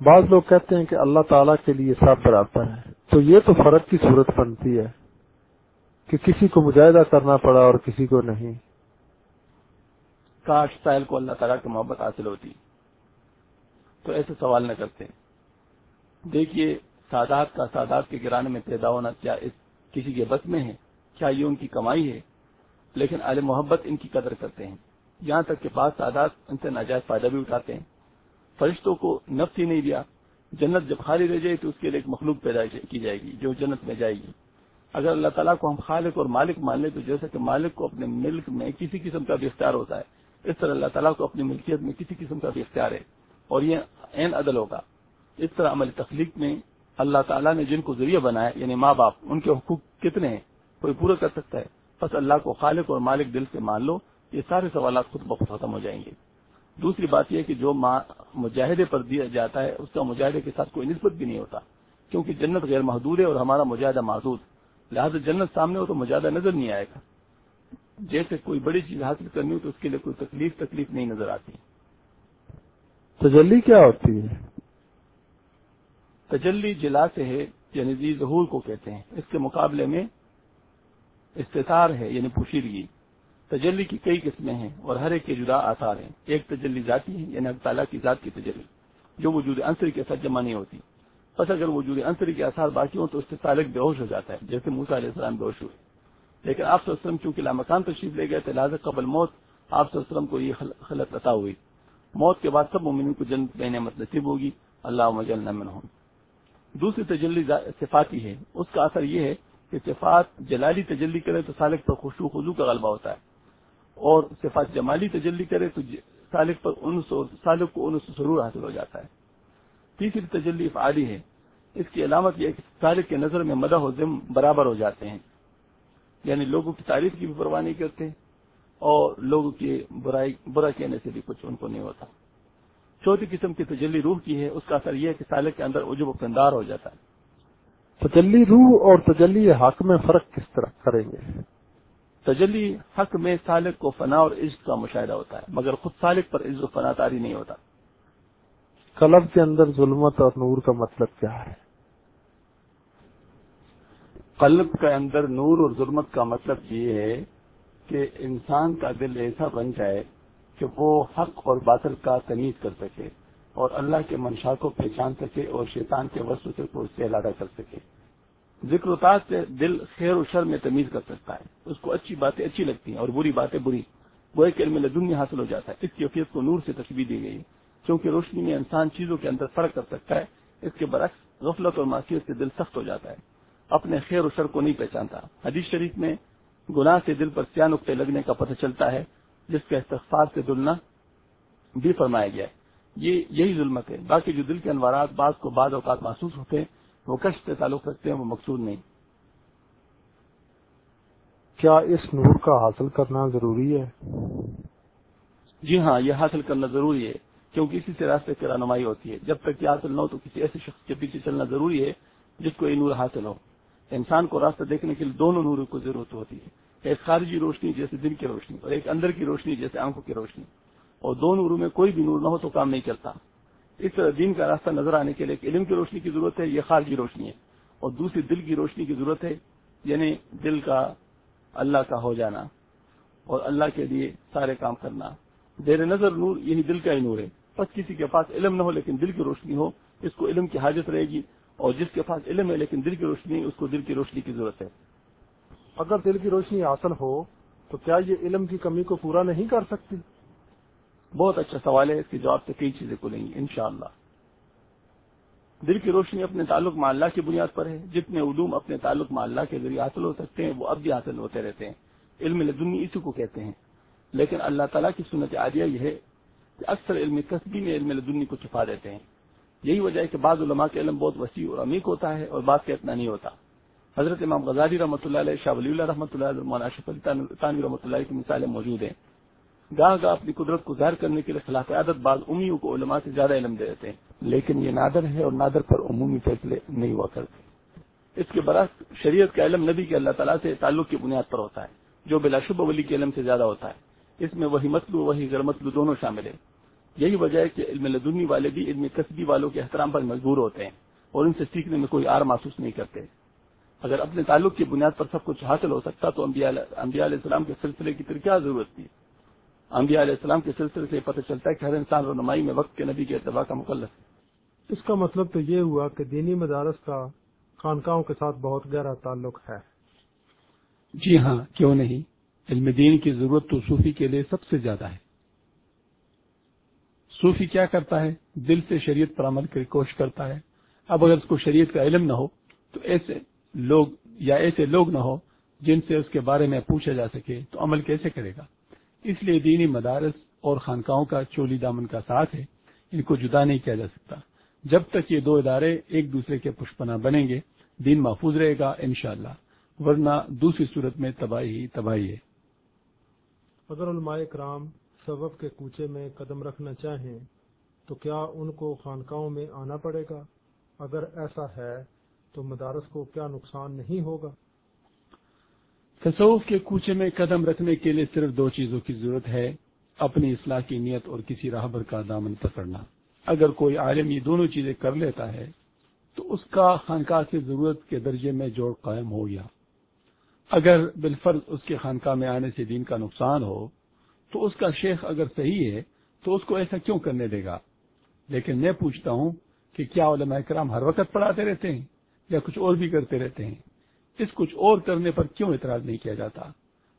بعض لوگ کہتے ہیں کہ اللہ تعالیٰ کے لیے سب برابر ہے۔ تو یہ تو فرق کی صورت بنتی ہے کہ کسی کو مجاہدہ کرنا پڑا اور کسی کو نہیں۔ کاش سائل کو اللہ تعالیٰ کی محبت حاصل ہوتی۔ تو ایسے سوال نہ کرتے۔ دیکھیے، سادات کا سادات کے گرانے میں پیدا ہونا کیا اس کسی کے بس میں ہے؟ کیا یہ ان کی کمائی ہے؟ لیکن عالم محبت ان کی قدر کرتے ہیں۔ یہاں تک کہ بعض سادات ان سے ناجائز فائدہ بھی اٹھاتے ہیں۔ فرشتوں کو نفس ہی نہیں دیا۔ جنت جب خالی رہ جائے تو اس کے لیے ایک مخلوق پیدا کی جائے گی جو جنت میں جائے گی۔ اگر اللہ تعالیٰ کو ہم خالق اور مالک مان لیں تو جیسا کہ مالک کو اپنے ملک میں کسی قسم کا بھی اختیار ہوتا ہے، اس طرح اللہ تعالیٰ کو اپنی ملکیت میں کسی قسم کا بھی اختیار ہے۔ اور یہ عین عدل ہوگا۔ اس طرح عمل تخلیق میں اللہ تعالیٰ نے جن کو ذریعہ بنایا یعنی ماں باپ، ان کے حقوق کتنے ہیں، کوئی پورا کر سکتا ہے۔ بس اللہ کو خالق اور مالک دل سے مان لو، یہ سارے سوالات خود بخود ختم ہو جائیں گے۔ دوسری بات یہ کہ جو مجاہدے پر دیا جاتا ہے اس کا مجاہدے کے ساتھ کوئی نسبت بھی نہیں ہوتا کیونکہ جنت غیر محدود ہے اور ہمارا مجاہدہ محدود لہٰذا جنت سامنے ہو تو مجاہدہ نظر نہیں آئے گا۔ جیسے کوئی بڑی چیز حاصل کرنی ہو تو اس کے لیے کوئی تکلیف تکلیف نہیں نظر آتی۔ تجلی کیا ہوتی ہے؟ تجلی جلا سے ہے یعنی ظہور کو کہتے ہیں۔ اس کے مقابلے میں استطار ہے یعنی پوشیدگی۔ تجلی کی کئی قسمیں ہیں اور ہر ایک کے جدا آثار ہیں۔ ایک تجلی ذاتی ہے یعنی تعالیٰ کی ذات کی تجلی، جو وجود عنصر کے ساتھ جمع نہیں ہوتی۔ بس اگر وجود عنصر کے آثار باقی ہوں تو اس سے تعلق بے ہوش ہو جاتا ہے، جیسے موسا علیہ السلام بے ہوش ہوئے۔ لیکن آپ وسلم چونکہ لامکان تشریف لے گئے تھے لہٰذا قبل موت، آپ وسلم کو یہ خلط عطا ہوئی۔ موت کے بعد سب مومنوں کو جنت میں نعمت نصیب ہوگی۔ اللہ مجل ہوں دوسری تجلی صفاتی ہے۔ اس کا اثر یہ ہے کہ صفات جلالی تجلی کرے تو سالک پر خوشو خزو کا غلبہ ہوتا ہے۔ اور صفات جمالی تجلی کرے تو جی- سالک پر انس اور سالک کو انس ضرور حاصل ہو جاتا ہے۔ تیسری تجلی فعالی ہے۔ اس کی علامت یہ کہ سالک کے نظر میں مدح و ذم برابر ہو جاتے ہیں۔ یعنی لوگوں کی تعریف کی بھی پرواہ نہیں کرتے اور لوگوں کی برائی برا کہنے سے بھی کچھ ان کو نہیں ہوتا۔ چوتھی قسم کی تجلی روح کی ہے۔ اس کا اثر یہ ہے کہ سالک کے اندر عجب و پندار ہو جاتا ہے۔ تجلی روح اور تجلی حق میں فرق کس طرح کریں گے؟ تجلی حق میں سالک کو فنا اور عشق کا مشاہدہ ہوتا ہے مگر خود سالک پر عزت و فنا تاری نہیں ہوتا۔ قلب کے اندر ظلمت اور نور کا مطلب کیا ہے؟ قلب کے اندر نور اور ظلمت کا مطلب یہ ہے کہ انسان کا دل ایسا بن جائے کہ وہ حق اور باطل کا تمیز کر سکے اور اللہ کے منشا کو پہچان سکے اور شیطان کے وسط سے کو اس سے کر سکے۔ ذکر و سے دل خیر و شر میں تمیز کر سکتا ہے۔ اس کو اچھی باتیں اچھی لگتی ہیں اور بری باتیں بری۔ وہ ایک علم لدن میں حاصل ہو جاتا ہے۔ اس کیفیت کو نور سے تصویر دی گئی کیونکہ روشنی میں انسان چیزوں کے اندر فرق کر سکتا ہے، اس کے برعکس غفلت اور معاشیت سے دل سخت ہو جاتا ہے۔ اپنے خیر و شر کو نہیں پہچانتا۔ حدیث شریف میں گناہ سے دل پر سیاہ نقطے لگنے کا پتہ چلتا ہے، جس کا استغفار سے دلنا بھی فرمایا گیا ہے۔ یہ یہی ظلمت ہے۔ باقی جو دل کے انوارات بعض کو بعض اوقات محسوس ہوتے ہیں وہ کشت سے تعلق رکھتے ہیں، وہ مقصود نہیں۔ کیا اس نور کا حاصل کرنا ضروری ہے؟ جی ہاں یہ حاصل کرنا ضروری ہے، کیونکہ اسی سے راستے کی رہنمائی ہوتی ہے۔ جب تک یہ حاصل نہ ہو تو کسی ایسے شخص کے پیچھے چلنا ضروری ہے جس کو یہ نور حاصل ہو۔ انسان کو راستہ دیکھنے کے لیے دونوں نوروں کو ضرورت ہوتی ہے۔ ایک خارجی روشنی جیسے دن کی روشنی اور ایک اندر کی روشنی جیسے آنکھوں کی روشنی۔ اور دو نوروں میں کوئی بھی نور نہ ہو تو کام نہیں کرتا۔ اس طرح دین کا راستہ نظر آنے کے لیے علم کی روشنی کی ضرورت ہے، یہ خارجی روشنی ہے، اور دوسری دل کی روشنی کی ضرورت ہے یعنی دل کا اللہ کا ہو جانا اور اللہ کے لیے سارے کام کرنا۔ دیر نظر نور، یہی دل کا ہی نور ہے۔ بس کسی کے پاس علم نہ ہو لیکن دل کی روشنی ہو، اس کو علم کی حاجت رہے گی۔ اور جس کے پاس علم ہے لیکن دل کی روشنی اس کو دل کی روشنی کی ضرورت ہے۔ اگر دل کی روشنی حاصل ہو، تو کیا یہ علم کی کمی کو پورا نہیں کر سکتی؟ بہت اچھا سوال ہے، اس کے جواب سے کئی چیزیں کھلیں گی ان دل کی روشنی اپنے تعلق مع اللہ کی بنیاد پر ہے۔ جتنے علوم اپنے تعلق مع اللہ کے ذریعے حاصل ہو سکتے ہیں، وہ اب بھی حاصل ہوتے رہتے ہیں۔ علم لدنی اسی کو کہتے ہیں۔ لیکن اللہ تعالیٰ کی سنت عالیہ یہ ہے کہ اکثر علم قصبی میں علم لدنی کو چھپا دیتے ہیں۔ یہی وجہ ہے کہ بعض علماء کا علم بہت وسیع اور عمیق ہوتا ہے اور بعض کا اتنا نہیں ہوتا۔ حضرت امام غزالی رحمۃ اللہ علیہ، شاہ ولی اللہ رحمۃ اللہ مولانا شف رحمۃ اللہ کی مثالیں موجود ہیں۔ گاہ گاہ اپنی قدرت کو ظاہر کرنے کے لیے خلاف عادت بعض امیوں کو علماء سے زیادہ علم دے دیتے ہیں۔ لیکن یہ نادر ہے اور نادر پر عمومی فیصلے نہیں ہوا کرتے۔ اس کے برعکس شریعت کا علم نبی کے اللہ تعالیٰ سے تعلق کی بنیاد پر ہوتا ہے، جو بلا شبہ ولی کے علم سے زیادہ ہوتا ہے۔ اس میں وہی مطلو وہی غیر مطلو دونوں شامل ہیں۔ یہی وجہ ہے کہ علم لدنی والے بھی علم کسبی والوں کے احترام پر مجبور ہوتے ہیں اور ان سے سیکھنے میں کوئی آر محسوس نہیں کرتے۔ اگر اپنے تعلق کی بنیاد پر سب کچھ حاصل ہو سکتا تو انبیاء علیہ السلام کے سلسلے کی پھر کیا ضرورت تھی؟ انبیاء علیہ السلام کے سلسلے سے پتہ چلتا ہے کہ ہر انسان رونمائی میں وقت کے نبی کے اتباع کا مقلف ہے۔ اس کا مطلب تو یہ ہوا کہ دینی مدارس کا خانقاہوں کے ساتھ بہت گہرا تعلق ہے۔ جی ہاں کیوں نہیں؟ علم دین کی ضرورت تو صوفی کے لیے سب سے زیادہ ہے۔ صوفی کیا کرتا ہے؟ دل سے شریعت پر عمل کی کوشش کرتا ہے۔ اب اگر اس کو شریعت کا علم نہ ہو تو ایسے لوگ یا ایسے لوگ نہ ہو جن سے اس کے بارے میں پوچھا جا سکے تو عمل کیسے کرے گا؟ اس لیے دینی مدارس اور خانقاہوں کا چولی دامن کا ساتھ ہے، ان کو جدا نہیں کیا جا سکتا۔ جب تک یہ دو ادارے ایک دوسرے کے پشپنا بنیں گے، دین محفوظ رہے گا انشاءاللہ، ورنہ دوسری صورت میں تباہی ہی تباہی ہے۔ اگر علماء کرام، سبب کے کوچے میں قدم رکھنا چاہیں تو کیا ان کو خانقاہوں میں آنا پڑے گا؟ اگر ایسا ہے تو مدارس کو کیا نقصان نہیں ہوگا؟ تصوف کے کوچے میں قدم رکھنے کے لیے صرف دو چیزوں کی ضرورت ہے، اپنی اصلاح کی نیت اور کسی راہبر کا دامن پکڑنا۔ اگر کوئی عالم یہ دونوں چیزیں کر لیتا ہے، تو اس کا خانقاہ سے ضرورت کے درجے میں جوڑ قائم ہو گیا۔ اگر بالفرض اس کے خانقاہ میں آنے سے دین کا نقصان ہو، تو اس کا شیخ اگر صحیح ہے، تو اس کو ایسا کیوں کرنے دے گا؟ لیکن میں پوچھتا ہوں کہ کیا علماء کرام ہر وقت پڑھاتے رہتے ہیں یا کچھ اور بھی کرتے رہتے ہیں؟ اس کچھ اور کرنے پر کیوں اعتراض نہیں کیا جاتا؟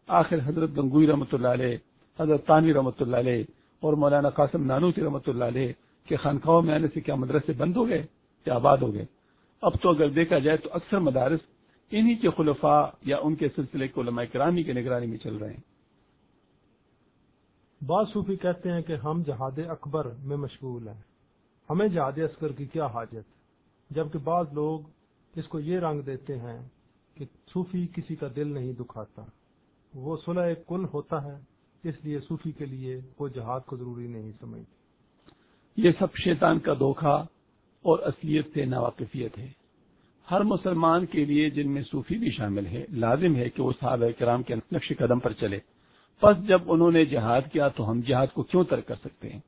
آخر حضرت گنگوئی رحمۃ اللہ علیہ، حضرت تانوی رحمۃ اللہ علیہ اور مولانا قاسم نانوتی رحمۃ اللہ علیہ کے خانقاہوں میں آنے سے کیا مدرسے بند ہو گئے یا آباد ہو گئے؟ اب تو اگر دیکھا جائے تو اکثر مدارس انہی کے خلفاء یا ان کے سلسلے کو علماء کرامی کی نگرانی میں چل رہے ہیں۔ بعض صوفی کہتے ہیں کہ ہم جہاد اکبر میں مشغول ہیں۔ ہمیں جہاد اصغر کی کیا حاجت؟ جبکہ بعض لوگ اس کو یہ رنگ دیتے ہیں کہ صوفی کسی کا دل نہیں دکھاتا۔ وہ صلح کل ہوتا ہے، اس لیے صوفی کے لیے وہ جہاد کو ضروری نہیں سمجھتی۔ یہ سب شیطان کا دھوکہ اور اصلیت سے ناواقفیت ہے۔ ہر مسلمان کے لیے جن میں صوفی بھی شامل ہے، لازم ہے کہ وہ صحابہ کرام کے نقش قدم پر چلے۔ پس جب انہوں نے جہاد کیا تو ہم جہاد کو کیوں ترک کر سکتے ہیں؟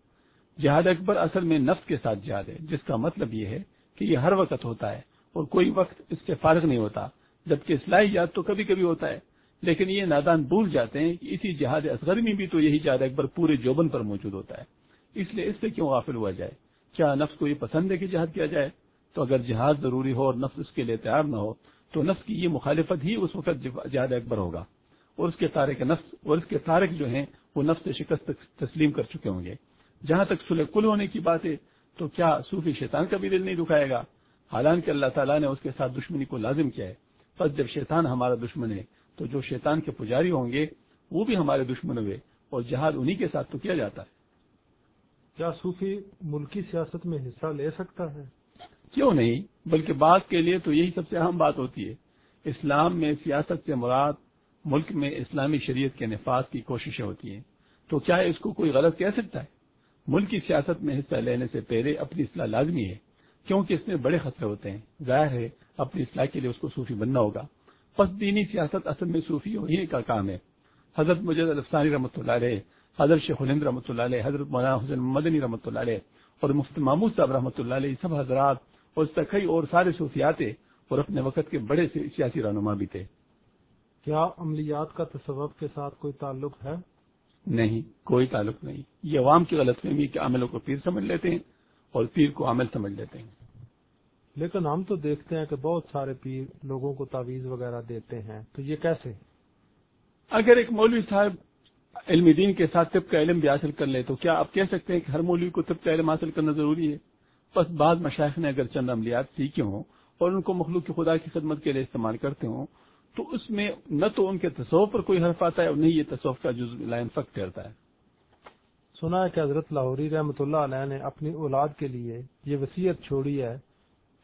جہاد اکبر اصل میں نفس کے ساتھ جہاد ہے، جس کا مطلب یہ ہے کہ یہ ہر وقت ہوتا ہے اور کوئی وقت اس سے فارغ نہیں ہوتا۔ جبکہ اصلاحی جہاد تو کبھی کبھی ہوتا ہے، لیکن یہ نادان بھول جاتے ہیں کہ اسی جہاد اصغر میں بھی تو یہی جہاد اکبر پورے جوبن پر موجود ہوتا ہے۔ اس لیے اس سے کیوں غافل ہوا جائے؟ کیا نفس کو یہ پسند ہے کہ جہاد کیا جائے؟ تو اگر جہاد ضروری ہو اور نفس اس کے لیے تیار نہ ہو، تو نفس کی یہ مخالفت ہی اس وقت جہاد اکبر ہوگا۔ اور اس کے تارک نفس، اور اس کے تارک جو ہیں، وہ نفس سے شکست تسلیم کر چکے ہوں گے۔ جہاں تک سلح کل ہونے کی بات ہے، تو کیا صوفی شیطان کا بھی دل نہیں دکھائے گا؟ حالانکہ اللہ تعالیٰ نے اس کے ساتھ دشمنی کو لازم کیا ہے۔ بس جب شیطان ہمارا دشمن ہے تو جو شیطان کے پجاری ہوں گے وہ بھی ہمارے دشمن ہوئے اور جہاد انہی کے ساتھ تو کیا جاتا ہے؟ کیا صوفی ملکی سیاست میں حصہ لے سکتا ہے؟ کیوں نہیں؟ بلکہ بات کے لیے تو یہی سب سے اہم بات ہوتی ہے۔ اسلام میں سیاست سے مراد ملک میں اسلامی شریعت کے نفاذ کی کوششیں ہوتی ہیں۔ تو کیا اس کو کوئی غلط کہہ سکتا ہے؟ ملک کی سیاست میں حصہ لینے سے پہلے اپنی اصلاح لازمی ہے۔ کیونکہ اس میں بڑے خطرے ہوتے ہیں۔ ظاہر ہے اپنی اصلاح کے لیے اس کو صوفی بننا ہوگا۔ پس دینی سیاست اصل میں صوفی ہونے کا کام ہے۔ حضرت مجد الفسانی رحمۃ اللہ علیہ حضرت شیخ الند رحمۃ اللہ علیہ حضرت مولانا حسین مدنی رحمۃ اللہ علیہ اور مفت محمود صاحب رحمۃ اللہ علیہ سب حضرات اور اس تک اور سارے صوفیات اور اپنے وقت کے بڑے سیاسی رہنما بھی تھے۔ کیا عملیات کا تصوف کے ساتھ کوئی تعلق ہے؟ نہیں کوئی تعلق نہیں۔ یہ عوام کی غلط فہمی کے عملوں کو پیر سمجھ لیتے ہیں اور پیر کو عمل سمجھ لیتے ہیں۔ لیکن ہم تو دیکھتے ہیں کہ بہت سارے پیر لوگوں کو تعویذ وغیرہ دیتے ہیں تو یہ کیسے؟ اگر ایک مولوی صاحب علم دین کے ساتھ طب کا علم بھی حاصل کر لے تو کیا آپ کہہ سکتے ہیں کہ ہر مولوی کو طب کا علم حاصل کرنا ضروری ہے؟ بس بعض مشائق نے اگر چند عملیات سیکھے ہوں اور ان کو مخلوق کی خدا کی خدمت کے لیے استعمال کرتے ہوں تو اس میں نہ تو ان کے تصوف پر کوئی حرف آتا ہے اور نہیں یہ تصوف کا جز لائن فق ٹھہرتا ہے۔ سنا ہے کہ حضرت لاہوری رحمۃ اللہ علیہ نے اپنی اولاد کے لیے یہ وصیت چھوڑی ہے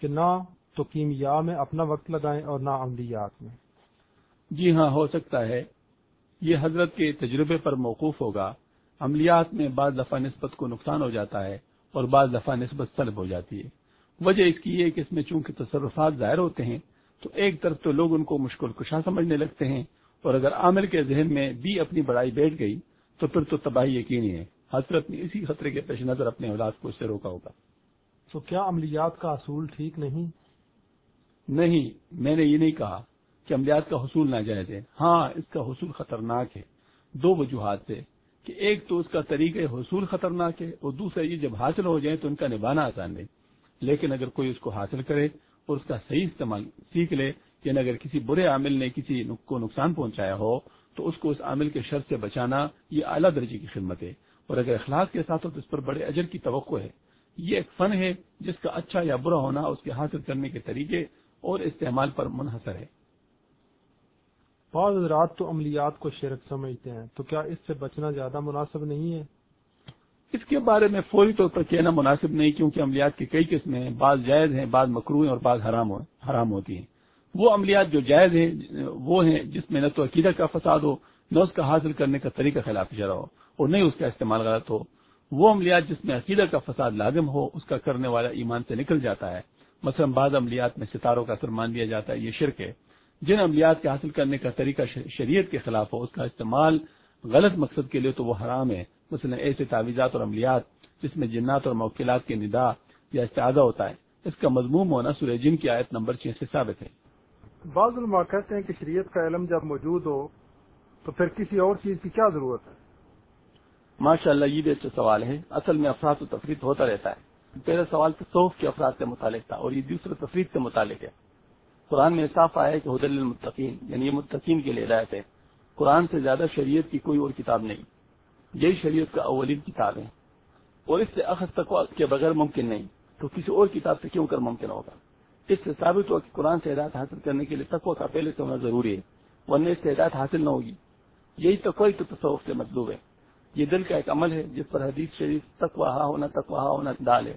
کہ نہ تو کیمیا میں اپنا وقت لگائیں اور نہ عملیات میں۔ جی ہاں ہو سکتا ہے۔ یہ حضرت کے تجربے پر موقوف ہوگا۔ عملیات میں بعض دفعہ نسبت کو نقصان ہو جاتا ہے اور بعض دفعہ نسبت سلب ہو جاتی ہے۔ وجہ اس کی یہ کہ اس میں چونکہ تصرفات ظاہر ہوتے ہیں، تو ایک طرف تو لوگ ان کو مشکل کشا سمجھنے لگتے ہیں اور اگر عامر کے ذہن میں بھی اپنی بڑائی بیٹھ گئی، تو پھر تو تباہی یقینی ہے۔ حضرت نے اسی خطرے کے پیش نظر اپنے اولاد کو اس سے روکا ہوگا۔ تو کیا عملیات کا اصول ٹھیک نہیں؟ نہیں، میں نے یہ نہیں کہا کہ عملیات کا حصول ناجائز ہے۔ ہاں اس کا حصول خطرناک ہے۔ دو وجوہات سے کہ ایک تو اس کا طریقہ حصول خطرناک ہے اور دوسرا یہ جب حاصل ہو جائیں تو ان کا نبھانا آسان نہیں لیکن اگر کوئی اس کو حاصل کرے اور اس کا صحیح استعمال سیکھ لے یعنی اگر کسی برے عامل نے کسی کو نقصان پہنچایا ہو تو اس کو اس عامل کے شر سے بچانا یہ اعلیٰ درجے کی خدمت ہے۔ اور اگر اخلاق کے ساتھ ہو تو اس پر بڑے اجر کی توقع ہے۔ یہ ایک فن ہے جس کا اچھا یا برا ہونا اس کے حاصل کرنے کے طریقے اور استعمال پر منحصر ہے۔ بعض رات تو عملیات کو شرک سمجھتے ہیں تو کیا اس سے بچنا زیادہ مناسب نہیں ہے؟ اس کے بارے میں فوری طور پر کہنا مناسب نہیں کیونکہ عملیات کی کئی قسمیں ہیں بعض جائز ہیں بعض مکرو ہیں اور بعض حرام حرام ہوتی ہیں۔ وہ عملیات جو جائز ہیں وہ ہیں جس میں نہ تو عقیدہ کا فساد ہو نہ اس کا حاصل کرنے کا طریقہ خلاف شرح ہو اور نہ اس کا استعمال غلط ہو۔ وہ عملیات جس میں عقیدہ کا فساد لازم ہو، اس کا کرنے والا ایمان سے نکل جاتا ہے۔ مثلا بعض عملیات میں ستاروں کا اثر مان دیا جاتا ہے، یہ شرک ہے۔ جن عملیات کے حاصل کرنے کا طریقہ شریعت کے خلاف ہو، اس کا استعمال غلط مقصد کے لیے تو وہ حرام ہے۔ مثلا ایسے تعویذات اور عملیات جس میں جنات اور موکلات کے ندا یا استعادہ ہوتا ہے۔ اس کا مضموم ہونا سورہ جن کی آیت نمبر چھ سے ثابت ہے۔ بعض علماء کہتے ہیں کہ شریعت کا علم جب موجود ہو تو پھر کسی اور چیز کی کیا ضرورت ہے؟ ماشاء اللہ یہ بھی اچھا سوال ہے اصل میں افراد و تفریح ہوتا رہتا ہے۔ پہلا سوال تصوف کے افراد سے متعلق تھا اور یہ دوسرا تفریح سے متعلق ہے۔ قرآن میں صاف آیا ہے کہ حدل المتقین یعنی یہ متقین کے لیے ہدایت ہے۔ قرآن سے زیادہ شریعت کی کوئی اور کتاب نہیں۔ یہی شریعت کا اولین کتاب ہے۔ اور اس سے اخذ تقوا کے بغیر ممکن نہیں۔ تو کسی اور کتاب سے کیوں کر ممکن ہوگا؟ اس سے ثابت ہوا کہ قرآن سے ہدایت حاصل کرنے کے لیے تقوا کا پہلے سے ہونا ضروری ہے، ورنہ اس سے ہدایت حاصل نہ ہوگی۔ یہی تقوی تو تصوف سے مطلوب ہے۔ یہ دل کا ایک عمل ہے جس پر حدیث شریف تقوا ہا ہونا تقوا ہا ہونا دال ہے۔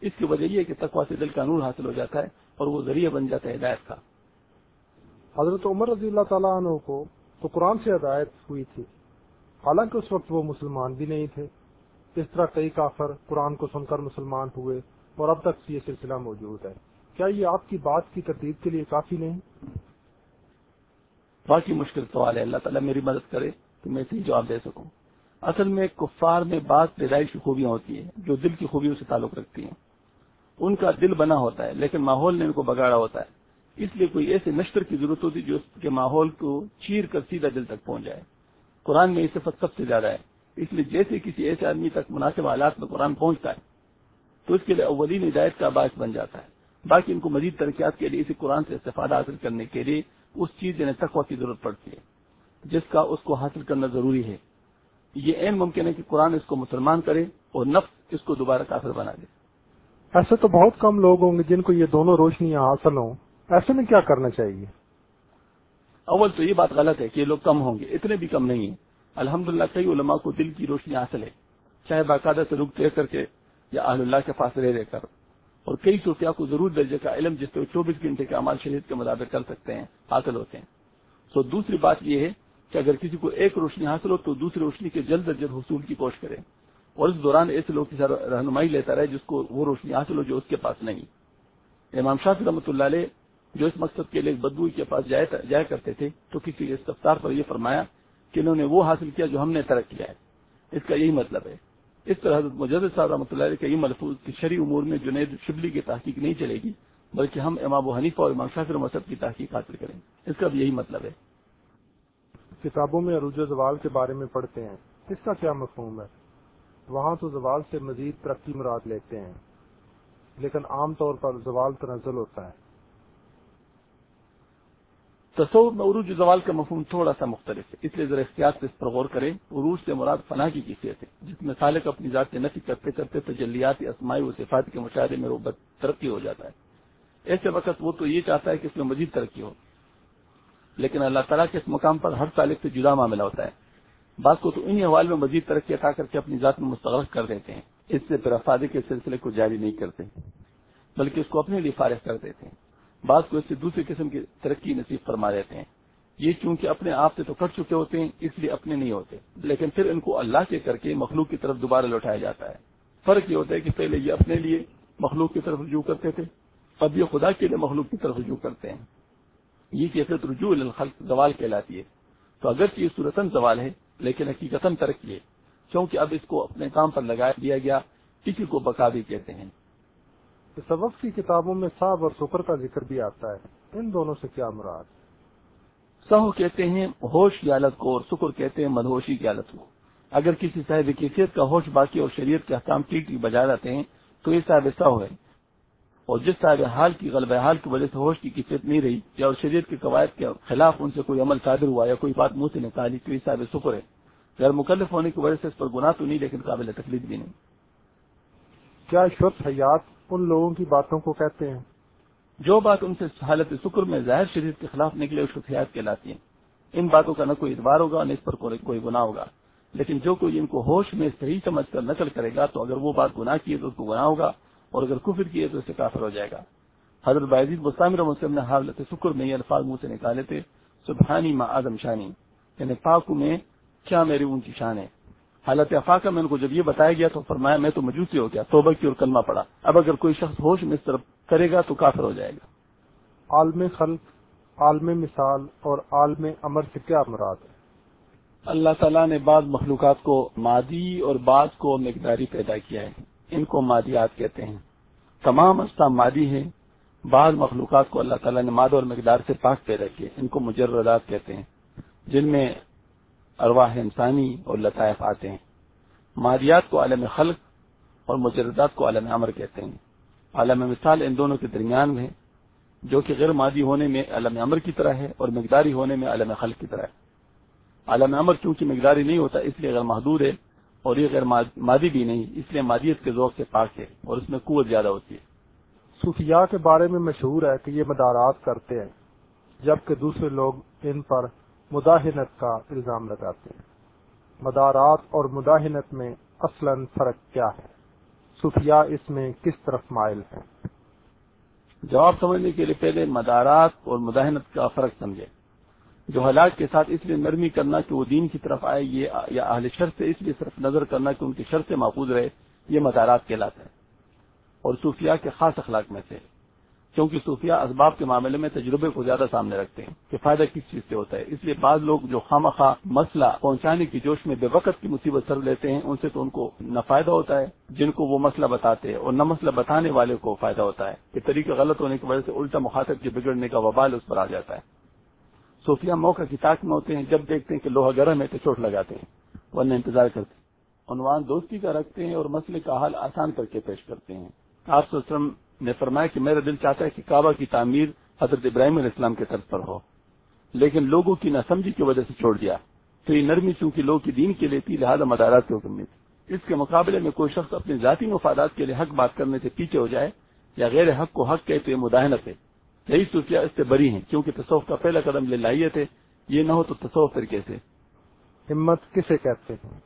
اس کی وجہ یہ ہے کہ تقوا سے دل کا نور حاصل ہو جاتا ہے اور وہ ذریعہ بن جاتا ہے ہدایت کا۔ حضرت عمر رضی اللہ تعالیٰ عنہ کو تو قرآن سے ہدایت ہوئی تھی۔ حالانکہ اس وقت وہ مسلمان بھی نہیں تھے۔ اس طرح کئی کافر قرآن کو سن کر مسلمان ہوئے اور اب تک یہ سلسلہ موجود ہے۔ کیا یہ آپ کی بات کی ترتیب کے لیے کافی نہیں؟ باقی مشکل سوال ہے۔ اللہ تعالیٰ میری مدد کرے تو میں صحیح جواب دے سکوں۔ اصل میں کفار میں بعض پیدائشی خوبیاں ہوتی ہیں، جو دل کی خوبیوں سے تعلق رکھتی ہیں۔ ان کا دل بنا ہوتا ہے، لیکن ماحول نے ان کو بگاڑا ہوتا ہے۔ اس لیے کوئی ایسے نشتر کی ضرورت ہوتی جو اس کے ماحول کو چیر کر سیدھا دل تک پہنچ جائے۔ قرآن میں یہ صفت سب سے زیادہ ہے۔ اس لیے جیسے کسی ایسے آدمی تک مناسب حالات میں قرآن پہنچتا ہے، تو اس کے لیے اولین ہدایت کا باعث بن جاتا ہے۔ باقی ان کو مزید ترقیات کے لیے، اسی قرآن سے استفادہ حاصل کرنے کے لیے، اس چیز یعنی تقوا کی ضرورت پڑتی ہے، جس کا اس کو حاصل کرنا ضروری ہے۔ یہ این ممکن ہے کہ قرآن اس کو مسلمان کرے اور نفس اس کو دوبارہ کافر بنا دے۔ ایسے تو بہت کم لوگ ہوں گے جن کو یہ دونوں روشنیاں حاصل ہوں۔ ایسے میں کیا کرنا چاہیے؟ اول تو یہ بات غلط ہے کہ یہ لوگ کم ہوں گے اتنے بھی کم نہیں ہیں۔ الحمد للہ کئی علماء کو دل کی روشنی حاصل ہے چاہے باقاعدہ سے رک دے کر کے یا اہل اللہ کے پاس رہ رہ کر۔ اور کئی صوفیہ کو ضرور درجے کا علم جس سے چوبیس گھنٹے کے عمال شریعت کے مطابق کر سکتے ہیں حاصل ہوتے ہیں۔ تو دوسری بات یہ ہے کہ اگر کسی کو ایک روشنی حاصل ہو تو دوسری روشنی کے جلد از جلد حصول کی کوشش کرے اور اس دوران ایسے لوگ کی رہنمائی لیتا رہے جس کو وہ روشنی حاصل ہو جو اس کے پاس نہیں۔ امام شاہ رحمۃ اللہ علیہ جو اس مقصد کے لیے بدبو کے پاس جایا کرتے تھے تو کسی استفسار پر یہ فرمایا کہ انہوں نے وہ حاصل کیا جو ہم نے ترک کیا ہے۔ اس کا یہی مطلب ہے۔ اس طرح حضرت مجد صاحب رحمۃ اللہ علیہ کا یہ ملفوظ کہ شرعی امور میں جنید شبلی کی تحقیق نہیں چلے گی، بلکہ ہم امام و حنیفہ اور امام شافر مذہب کی تحقیق حاصل کریں۔ اس کا بھی یہی مطلب ہے۔ کتابوں میں عروج و زوال کے بارے میں پڑھتے ہیں۔ اس کا کیا مفہوم ہے؟ وہاں تو زوال سے مزید ترقی مراد لیتے ہیں۔ لیکن عام طور پر زوال تنزل ہوتا ہے۔ تصور میں عروج زوال کا مفہوم تھوڑا سا مختلف ہے۔ اس لیے ذرا احتیاط سے اس پر غور کریں۔ عروج سے مراد فنا کی کیفیت ہے۔ جس میں سالک اپنی ذات سے نفی کرتے کرتے تجلیاتی اسماعی و صفات کے مشاہدے میں وہ ترقی ہو جاتا ہے۔ ایسے وقت وہ تو یہ چاہتا ہے کہ اس میں مزید ترقی ہو۔ لیکن اللہ تعالیٰ کے اس مقام پر ہر سالک سے جدا معاملہ ہوتا ہے۔ بعض کو تو انہیں حوال میں مزید ترقی عطا کر کے اپنی ذات میں مستغرق کر دیتے ہیں۔ اس سے پھر افادی کے سلسلے کو جاری نہیں کرتے، بلکہ اس کو اپنے لیے فارغ کر دیتے ہیں۔ بعض کو اس سے دوسری قسم کی ترقی نصیب فرما دیتے ہیں۔ یہ چونکہ اپنے آپ سے تو کٹ چکے ہوتے ہیں، اس لیے اپنے نہیں ہوتے۔ لیکن پھر ان کو اللہ کے کر کے مخلوق کی طرف دوبارہ لوٹایا جاتا ہے۔ فرق یہ ہوتا ہے کہ پہلے یہ اپنے لیے مخلوق کی طرف رجوع کرتے تھے، اب یہ خدا کے لیے مخلوق کی طرف رجوع کرتے ہیں۔ یہ کیفیت رجوع الخلق زوال کہلاتی ہے۔ تو اگرچہ یہ صورتن زوال ہے لیکن حقیقت ترقی ہے۔ کیونکہ اب اس کو اپنے کام پر لگا دیا گیا اسی کو بقا بھی کہتے ہیں۔ سبق کی کتابوں میں صاحب اور شکر کا ذکر بھی آتا ہے۔ ان دونوں سے کیا مراد؟ سہو کہتے ہیں ہوش کی حالت کو اور شکر کہتے ہیں مدہوشی کی حالت کو۔ اگر کسی صاحب کیفیت کا ہوش باقی اور شریعت کے احکام ٹیک بجا رہتے ہیں تو یہ صاحب سہو ہے۔ اور جس صاحب حال کی غلب حال کی وجہ سے ہوش کی کیفیت نہیں رہی یا شریعت کے قواعد کے خلاف ان سے کوئی عمل صادر ہوا یا کوئی بات منہ سے نکالی تو یہ صاحب ہے۔ غیر مکلف ہونے کی وجہ سے اس پر گناہ تو نہیں لیکن قابل تکلیف بھی نہیں۔ کیا شرط حیات ان لوگوں کی باتوں کو کہتے ہیں۔ جو بات ان سے حالت شکر میں ظاہر شریف کے خلاف نکلے اس کو حیات کہلاتی ہیں۔ ان باتوں کا نہ کوئی اتبار ہوگا نہ اس پر کوئی گناہ ہوگا۔ لیکن جو کوئی ان کو ہوش میں صحیح سمجھ کر نقل کرے گا تو اگر وہ بات گناہ کی ہے تو اس کو گناہ ہوگا۔ اور اگر کفر کی ہے تو اس سے کافر ہو جائے گا۔ حضرت باعزید مسامر مسلم نے حالت شکر میں یہ الفاظ منہ سے نکالے تھے سبحانی ما آدم شانی یعنی پاک میں کیا میری ان کی شان ہے۔ حالت افاقہ میں ان کو جب یہ بتایا گیا تو فرمایا میں تو مجوسی ہو گیا توبہ کی اور کلمہ پڑا اب اگر کوئی شخص ہوش میں اس طرف کرے گا تو کافر ہو جائے گا۔ عالم خلق عالم مثال اور عالم امر سے کیا مراد ہے؟ اللہ تعالیٰ نے بعض مخلوقات کو مادی اور بعض کو مقداری پیدا کیا ہے۔ ان کو مادیات کہتے ہیں۔ تمام اجسام مادی ہیں۔ بعض مخلوقات کو اللہ تعالیٰ نے ماد اور مقدار سے پاک پیدا کیے ان کو مجردات کہتے ہیں۔ جن میں ارواح انسانی اور لطائف آتے ہیں۔ مادیات کو عالم خلق اور مجردات کو عالم امر کہتے ہیں۔ عالم مثال ان دونوں کے درمیان میں جو کہ غیر مادی ہونے میں عالم امر کی طرح ہے اور مقداری ہونے میں عالم خلق کی طرح ہے۔ عالم امر کیونکہ مقداری نہیں ہوتا، اس لیے غیر محدود ہے۔ اور یہ غیر مادی بھی نہیں اس لیے مادیت کے ذوق سے پاک ہے اور اس میں قوت زیادہ ہوتی ہے۔ صوفیاء کے بارے میں مشہور ہے کہ یہ مدارات کرتے ہیں جبکہ دوسرے لوگ ان پر مداحنت کا الزام لگاتے ہیں۔ مدارات اور مداحنت میں اصلا فرق کیا ہے؟ صوفیاء اس میں کس طرف مائل ہیں؟ جواب سمجھنے کے لیے پہلے مدارات اور مداحنت کا فرق سمجھے جو حالات کے ساتھ اس لیے نرمی کرنا کہ وہ دین کی طرف آئے، یہ یا اہل شر سے اس لیے صرف نظر کرنا کہ ان کی شر سے محفوظ رہے، یہ مدارات کہلاتا ہے۔ اور صوفیاء کے خاص اخلاق میں سے، کیونکہ صوفیہ اسباب کے معاملے میں تجربے کو زیادہ سامنے رکھتے ہیں کہ فائدہ کس چیز سے ہوتا ہے۔ اس لیے بعض لوگ جو خامخواہ مسئلہ پہنچانے کی جوش میں بے وقت کی مصیبت سر لیتے ہیں، ان سے تو ان کو نہ فائدہ ہوتا ہے، جن کو وہ مسئلہ بتاتے ہیں اور نہ مسئلہ بتانے والے کو فائدہ ہوتا ہے۔ کہ طریقہ غلط ہونے کی وجہ سے الٹا مخاطب کے بگڑنے کا وبال اس پر آ جاتا ہے۔ صوفیہ موقع کی طاق میں ہوتے ہیں، جب دیکھتے ہیں کہ لوہا گرم ہے تو چوٹ لگاتے ہیں، ورنہ انتظار کرتے ہیں۔ عنوان دوستی کا رکھتے ہیں اور مسئلے کا حل آسان کر کے پیش کرتے ہیں۔ آپ وسلم نے فرمایا کہ میرا دل چاہتا ہے کہ کعبہ کی تعمیر حضرت ابراہیم علیہ السلام کے طرز پر ہو۔ لیکن لوگوں کی ناسمجھی کی وجہ سے چھوڑ دیا۔ تو یہ نرمی چونکہ لوگ کی دین کے لیے تھی، لہٰذا مدارات کی حکم میں تھی اس کے مقابلے میں کوئی شخص اپنے ذاتی مفادات کے لیے حق بات کرنے سے پیچھے ہو جائے یا غیر حق کو حق کہتے ہوئے مداحنت ہے۔ یہی صوفیہ اس سے بری ہیں کیونکہ تصوف کا پہلا قدم لے لائیے تھے یہ نہ ہو تو تصوف طریقے سے ہمت کسے کہتے ہیں؟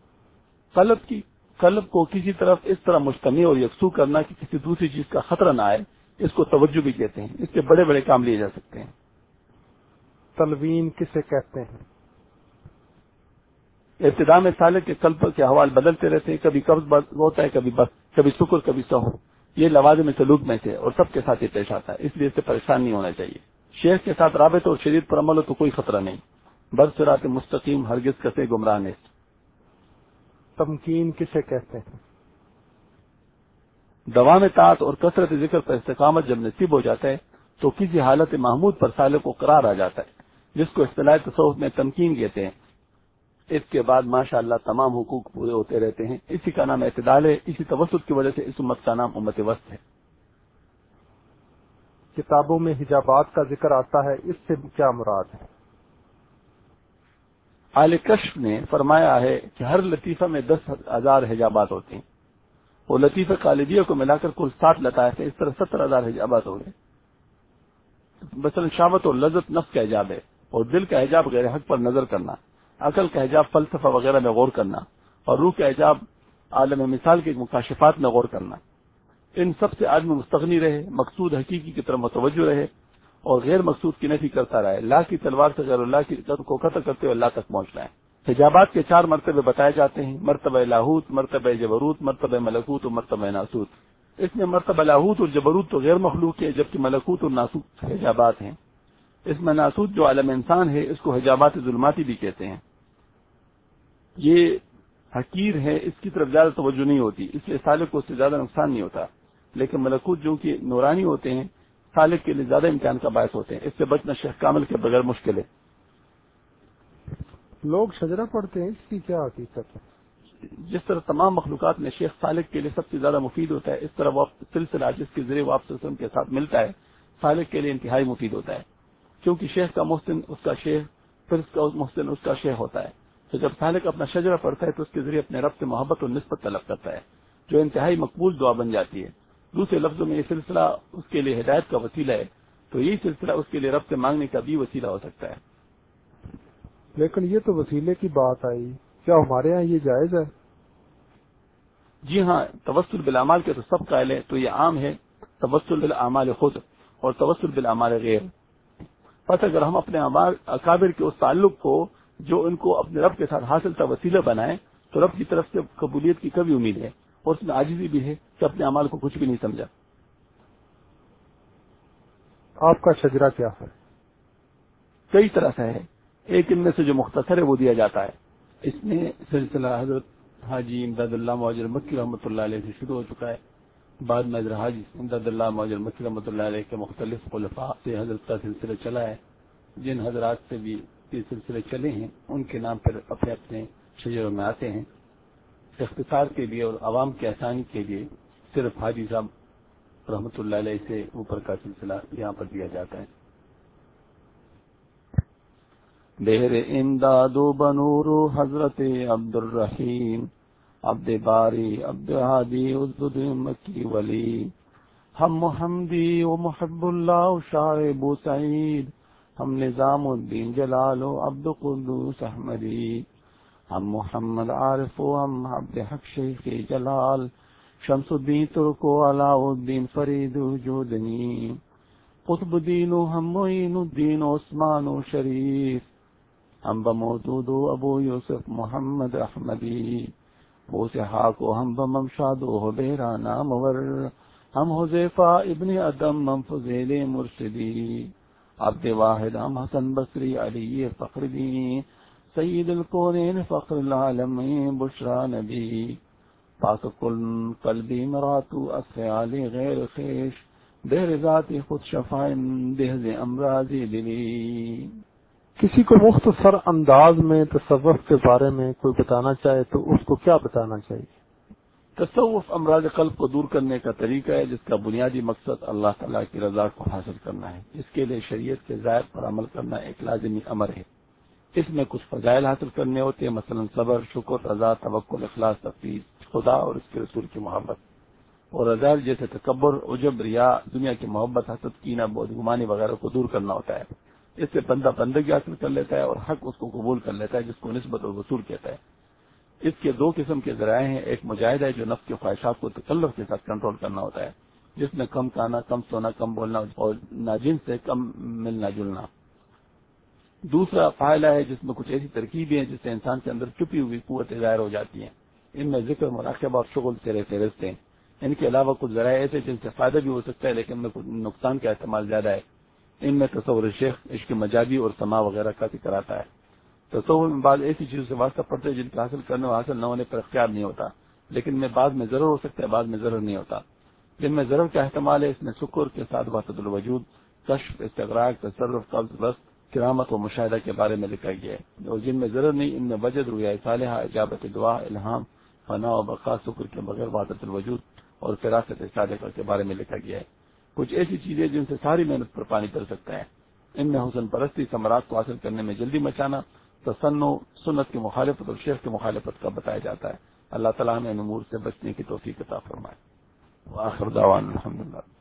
قلب کی قلب کو کسی طرف اس طرح مشتمل اور یکسو کرنا کہ کسی دوسری چیز کا خطرہ نہ آئے اس کو توجہ بھی کہتے ہیں اس سے بڑے بڑے کام لیے جا سکتے ہیں۔ تلوین کسے کہتے ہیں؟ ابتدا میں سالے کے قلب کے حوال بدلتے رہتے ہیں کبھی قبض ہوتا ہے کبھی بس کبھی شکر کبھی سہو۔ یہ لوازم سلوک میں سے اور سب کے ساتھ یہ پیش آتا ہے اس لیے اس سے پریشان نہیں ہونا چاہیے۔ شیخ کے ساتھ رابط اور شریر پر عمل ہو تو کوئی خطرہ نہیں۔ برسرات مستقیم ہرگز کسے گمراہ تمکین کسے کہتے ہیں؟ دوا میں تعت اور کثرت ذکر پر استقامت جب نصیب ہو جاتا ہے تو کسی حالت محمود پر سالے کو قرار آ جاتا ہے جس کو اصطلاح تصوف میں تمکین کہتے ہیں۔ اس کے بعد ماشاء اللہ تمام حقوق پورے ہوتے رہتے ہیں۔ اسی کا نام اعتدال ہے اسی توسط کی وجہ سے اس امت کا نام امت وسط ہے۔ کتابوں میں حجابات کا ذکر آتا ہے اس سے کیا مراد ہے؟ آل کشف نے فرمایا ہے کہ ہر لطیفہ میں دس ہزار حجابات ہوتے ہیں۔ وہ لطیفہ خالدیہ کو ملا کر کل سات لطائف تھے اس طرح ستر ہزار حجابات ہو گئے۔ مثلا شامت اور لذت نفس کا حجاب ہے اور دل کا حجاب غیر حق پر نظر کرنا۔ عقل کا حجاب فلسفہ وغیرہ میں غور کرنا اور روح کا حجاب عالم مثال کے مکاشفات میں غور کرنا۔ ان سب سے آدمی مستغنی رہے، مقصود حقیقی کی طرف متوجہ رہے اور غیر مقصود کی نفی کرتا رہے۔ اللہ کی تلوار سے غیر اللہ کی کو قتل کرتے ہوئے اللہ تک پہنچنا ہے حجابات کے چار مرتبے بتائے جاتے ہیں، مرتبہ لاہوت، مرتبہ جبروت، مرتبہ ملکوت اور مرتبہ ناسوت۔ اس میں مرتبہ لاہوت اور جبروت تو غیر مخلوق ہے جبکہ ملکوت اور ناسوت حجابات ہیں۔ اس میں ناسوت جو عالم انسان ہے، اس کو حجابات ظلماتی بھی کہتے ہیں۔ یہ حقیر ہے اس کی طرف زیادہ توجہ نہیں ہوتی اس لیے سالک کو اس سے زیادہ نقصان نہیں ہوتا۔ لیکن ملکوت جو کہ نورانی ہوتے ہیں سالک کے لیے زیادہ امتحان کا باعث ہوتے ہیں۔ اس سے بچنا شیخ کامل کے بغیر مشکل ہے۔ لوگ شجرا پڑھتے ہیں اس کی کیا حقیقت ہے؟ جس طرح تمام مخلوقات میں شیخ سالک کے لیے سب سے زیادہ مفید ہوتا ہے اس طرح وہ سلسلہ جس کے ذریعے واپس کے ساتھ ملتا ہے سالک کے لیے انتہائی مفید ہوتا ہے۔ کیونکہ شیخ کا محسن اس کا شیخ پھر اس کا محسن اس کا شیخ ہوتا ہے۔ تو جب سالک اپنا شجرہ پڑھتا ہے تو اس کے ذریعے اپنے رب سے محبت اور نسبت طلب کرتا ہے جو انتہائی مقبول دعا بن جاتی ہے۔ دوسرے لفظوں میں یہ سلسلہ اس کے لیے ہدایت کا وسیلہ ہے تو یہی سلسلہ اس کے لیے رب سے مانگنے کا بھی وسیلہ ہو سکتا ہے۔ لیکن یہ تو وسیلے کی بات آئی۔ کیا ہمارے ہاں یہ جائز ہے؟ جی ہاں تبسل بالعمال کے تو سب قائل ہے تو یہ عام ہے۔ تبسل بالعمال خود اور تبسل بالعمال غیر۔ بس اگر ہم اپنے اکابر کے اس تعلق کو جو ان کو اپنے رب کے ساتھ حاصل تھا وسیلہ بنائیں تو رب کی طرف سے قبولیت کی کبھی امید ہے اور اس میں عاجزی بھی ہے کہ اپنے امال کو کچھ بھی نہیں سمجھا۔ آپ کا شجرا کیا ہے؟ کئی طرح سے ہے۔ ایک ان میں سے جو مختصر ہے وہ دیا جاتا ہے۔ اس میں سلسلہ حضرت حاجی امداد اللہ معجر مکی رحمۃ اللہ علیہ سے شروع ہو چکا ہے۔ بعد میں حضرت حاجی امداد اللہ معجر مکی رحمۃ اللہ علیہ کے مختلف خلفاء سے حضرت کا سلسلہ چلا ہے۔ جن حضرات سے بھی یہ سلسلے چلے ہیں، ان کے نام پر اپنے اپنے شجروں میں آتے ہیں۔ اختصار کے لیے اور عوام کی آسانی کے لیے صرف حاجی صاحب رحمۃ اللہ علیہ سے اوپر کا سلسلہ یہاں پر دیا جاتا ہے۔ بہر امداد و بنور حضرت عبد الرحیم عبد باری، عبد ہادی مکی ولی، ہم محمدی و محب اللہ شاہ ابو سعید ہم نظام الدین جلال و عبد قدوس احمدی۔ ہم محمد عارف و ہم عبد حق شیخ جلال۔ شمس الدین ترک و علاء الدین فرید جودنی۔ قطب الدین و ہم معین الدین عثمان و شریف۔ ہم بمودود و ابو یوسف محمد احمدی۔ بو سے حاق و ہم بمشاد و حبیرہ نامور۔ ہم حذیفہ ابن ادم ہم فضیل مرشدی۔ عبد واحد ہم حسن بصری علی فخر دین سید القرین فخر العالمین بشرا نبی۔ پاک کل قلبی مراتو اسفیال غیر خیش دہر ذاتی خود شفائن دہز امراضی دلی۔ کسی کو مختصر انداز میں تصوف کے بارے میں کوئی بتانا چاہے تو اس کو کیا بتانا چاہیے؟ تصوف امراض قلب کو دور کرنے کا طریقہ ہے، جس کا بنیادی مقصد اللہ تعالیٰ کی رضا کو حاصل کرنا ہے۔ اس کے لیے شریعت کے ذائق پر عمل کرنا ایک لازمی امر ہے۔ اس میں کچھ فضائل حاصل کرنے ہوتے ہیں، مثلا صبر، شکر، رضا توقع اخلاص تفریح خدا اور اس کے رسول کی محبت۔ اور رضائل جیسے تکبر، عجب، ریا، دنیا کی محبت، حسد، کینہ بود گمانی وغیرہ کو دور کرنا ہوتا ہے۔ اس سے بندہ بندگی حاصل کر لیتا ہے اور حق اس کو قبول کر لیتا ہے، جس کو نسبت اور وصول کہتا ہے۔ اس کے دو قسم کے ذرائع ہیں، ایک مجاہدہ ہے جو نفس کے خواہشات کو تکلف کے ساتھ کنٹرول کرنا ہوتا ہے، جس میں کم کھانا، کم سونا، کم بولنا اور ناجن سے کم ملنا جلنا۔ دوسرا فائلہ ہے جس میں کچھ ایسی ترکیبیں ہیں جس سے انسان کے اندر چپی ہوئی قوت ظاہر ہو جاتی ہیں۔ ان میں ذکر مراقبہ اور شغل سے فہرست ہیں۔ ان کے علاوہ کچھ ذرائع ایسے جن سے فائدہ بھی ہو سکتا ہے، لیکن ان میں کچھ نقصان کا استعمال زیادہ ہے۔ ان میں تصور شیخ، عشق مجازی اور سما وغیرہ کا ذکر آتا ہے۔ تصور میں بعض ایسی چیزوں سے واسطہ پڑتے ہیں جن کا حاصل کرنے اور حاصل نہ ہونے پر اختیار نہیں ہوتا۔ لیکن میں بعد میں ضرور ہو سکتا ہے بعد میں ضرور نہیں ہوتا۔ جن میں ضرور کا احتمال ہے، اس میں شکر کے ساتھ واسط الوجود، کشف، استغراق، تصرف، قبض بس کرامت و مشاہدہ کے بارے میں لکھا گیا ہے۔ اور جن میں ضرور نہیں، ان میں وجد رویا صالحہ، اجابت دعا الحام فنا و بقا، شکر کے بغیر واسط الوجود اور فراست صادقہ کے بارے میں لکھا گیا ہے۔ کچھ ایسی چیزیں جن سے ساری محنت پر پانی کر سکتا ہے۔ ان میں حسن پرستی، ثمرات کو حاصل کرنے میں جلدی مچانا تسن و سنت کی مخالفت اور شیخ کی مخالفت کا بتایا جاتا ہے۔ اللہ تعالیٰ نے نمور سے بچنے کی توفیق عطا فرمائے۔ آخر دعوان الحمد للہ